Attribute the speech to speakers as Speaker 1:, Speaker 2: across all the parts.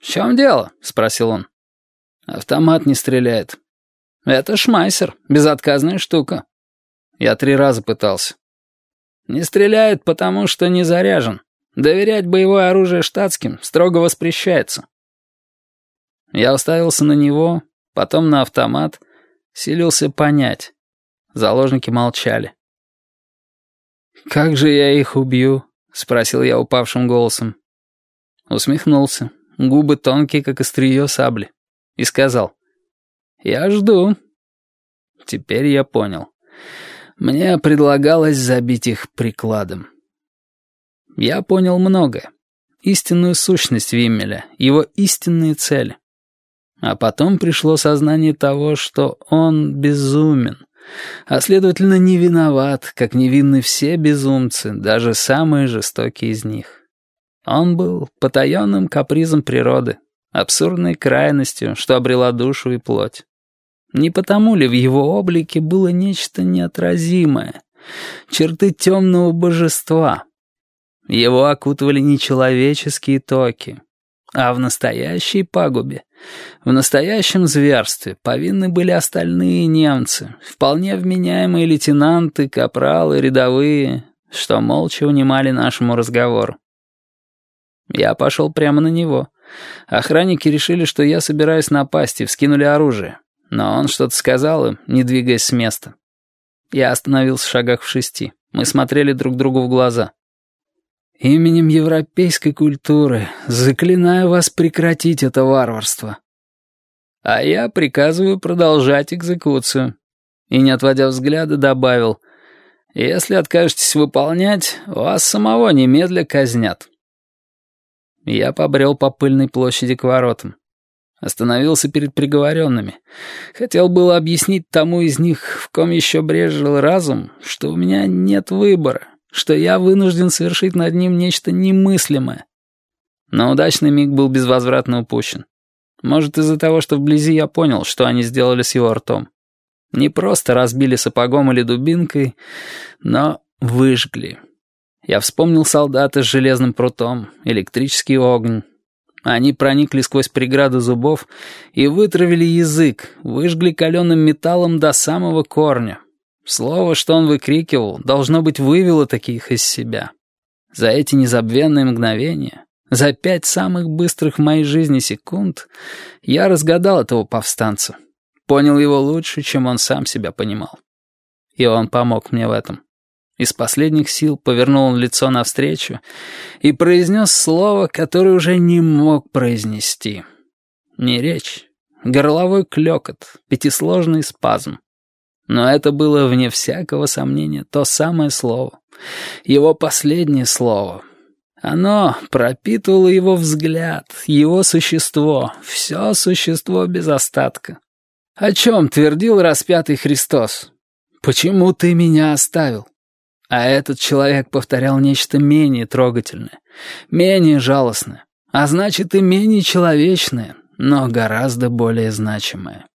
Speaker 1: «В чем дело?» — спросил он. «Автомат не стреляет». «Это шмайсер, безотказная штука». Я три раза пытался. «Не стреляет, потому что не заряжен. Доверять боевое оружие штатским строго воспрещается». Я уставился на него, потом на автомат, силился понять. Заложники молчали. «Как же я их убью?» — спросил я упавшим голосом. Усмехнулся, губы тонкие, как острие сабли, и сказал. «Я жду». Теперь я понял. Мне предлагалось забить их прикладом. Я понял многое. Истинную сущность Виммеля, его истинные цели. А потом пришло сознание того, что он безумен, а следовательно не виноват, как невинны все безумцы, даже самые жестокие из них. Он был потаенным капризом природы, абсурдной крайностью, что обрела душу и плоть. Не потому ли в его облике было нечто неотразимое, черты темного божества? Его окутывали нечеловеческие токи, а в настоящей пагубе, в настоящем зверстве повинны были остальные немцы, вполне вменяемые лейтенанты, капралы, рядовые, что молча унимали нашему разговору. Я пошел прямо на него. Охранники решили, что я собираюсь напасть, и вскинули оружие. Но он что-то сказал им, не двигаясь с места. Я остановился в шагах в шести. Мы смотрели друг другу в глаза. «Именем европейской культуры заклинаю вас прекратить это варварство». А я приказываю продолжать экзекуцию. И, не отводя взгляда, добавил, «Если откажетесь выполнять, вас самого немедля казнят». Я побрел по пыльной площади к воротам. Остановился перед приговоренными. Хотел было объяснить тому из них, в ком еще брежил разум, что у меня нет выбора, что я вынужден совершить над ним нечто немыслимое. Но удачный миг был безвозвратно упущен. Может, из-за того, что вблизи я понял, что они сделали с его ртом. Не просто разбили сапогом или дубинкой, но выжгли. Я вспомнил солдата с железным прутом, электрический огонь. Они проникли сквозь преграду зубов и вытравили язык, выжгли каленым металлом до самого корня. Слово, что он выкрикивал, должно быть, вывело таких из себя. За эти незабвенные мгновения, за пять самых быстрых в моей жизни секунд, я разгадал этого повстанца. Понял его лучше, чем он сам себя понимал. И он помог мне в этом. Из последних сил повернул он лицо навстречу и произнес слово, которое уже не мог произнести. Не речь, горловой клёкот, пятисложный спазм. Но это было, вне всякого сомнения, то самое слово. Его последнее слово. Оно пропитывало его взгляд, его существо, все существо без остатка. О чем твердил распятый Христос? «Почему ты меня оставил? А этот человек повторял нечто менее трогательное, менее жалостное, а значит и менее человечное, но гораздо более значимое.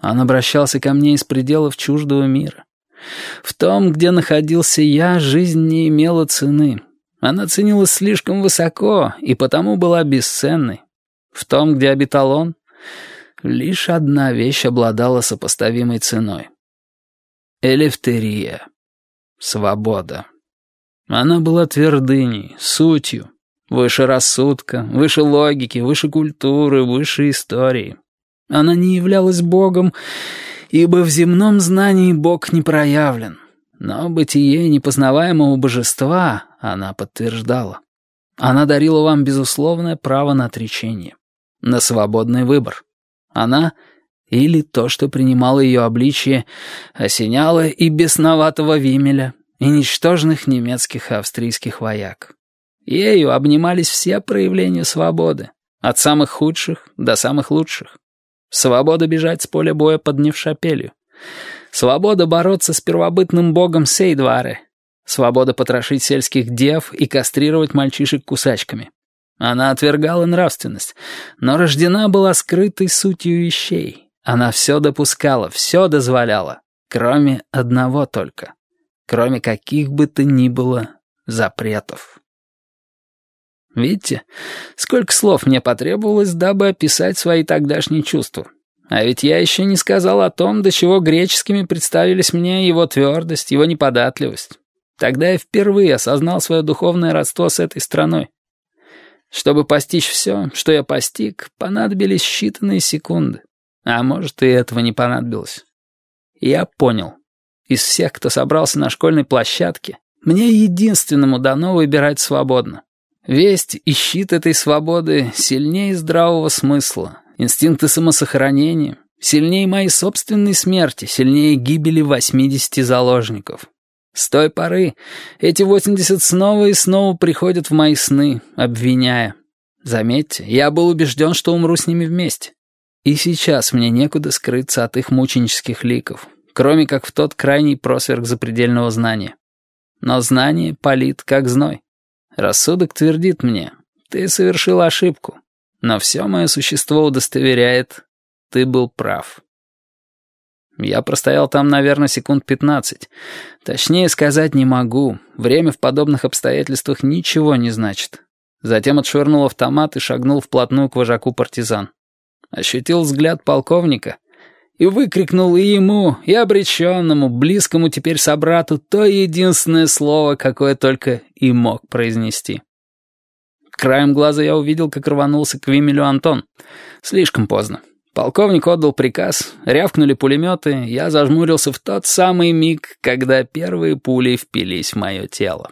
Speaker 1: Он обращался ко мне из пределов чуждого мира. В том, где находился я, жизнь не имела цены. Она ценилась слишком высоко и потому была бесценной. В том, где обитал он, лишь одна вещь обладала сопоставимой ценой. Элефтерия. Свобода. Она была твердыней, сутью, выше рассудка, выше логики, выше культуры, выше истории. Она не являлась Богом, ибо в земном знании Бог не проявлен. Но бытие непознаваемого божества она подтверждала. Она дарила вам безусловное право на отречение, на свободный выбор. Она или то, что принимало ее обличие, осеняло и бесноватого Вимеля, и ничтожных немецких и австрийских вояк. Ею обнимались все проявления свободы, от самых худших до самых лучших. Свобода бежать с поля боя под Невшапелью. Свобода бороться с первобытным богом Сейдваре. Свобода потрошить сельских дев и кастрировать мальчишек кусачками. Она отвергала нравственность, но рождена была скрытой сутью вещей, она все допускала, все дозволяла, кроме одного только. Кроме каких бы то ни было запретов. Видите, сколько слов мне потребовалось, дабы описать свои тогдашние чувства. А ведь я еще не сказал о том, до чего греческими представились мне его твердость, его неподатливость. Тогда я впервые осознал свое духовное родство с этой страной. Чтобы постичь все, что я постиг, понадобились считанные секунды. А может, и этого не понадобилось. Я понял. Из всех, кто собрался на школьной площадке, мне единственному дано выбирать свободно. Весть и щит этой свободы сильнее здравого смысла, инстинкты самосохранения, сильнее моей собственной смерти, сильнее гибели 80 заложников. С той поры эти 80 снова и снова приходят в мои сны, обвиняя. Заметьте, я был убежден, что умру с ними вместе. И сейчас мне некуда скрыться от их мученических ликов, кроме как в тот крайний просверк запредельного знания. Но знание палит, как зной. Рассудок твердит мне, ты совершил ошибку, но все мое существо удостоверяет, ты был прав. Я простоял там, наверное, секунд пятнадцать. Точнее сказать не могу. Время в подобных обстоятельствах ничего не значит. Затем отшвырнул автомат и шагнул вплотную к вожаку партизан. Ощутил взгляд полковника — и выкрикнул и ему, и обреченному, близкому теперь собрату то единственное слово, какое только и мог произнести. Краем глаза я увидел, как рванулся к Вимелю Антон. Слишком поздно. Полковник отдал приказ, рявкнули пулеметы, я зажмурился в тот самый миг, когда первые пули впились в мое тело.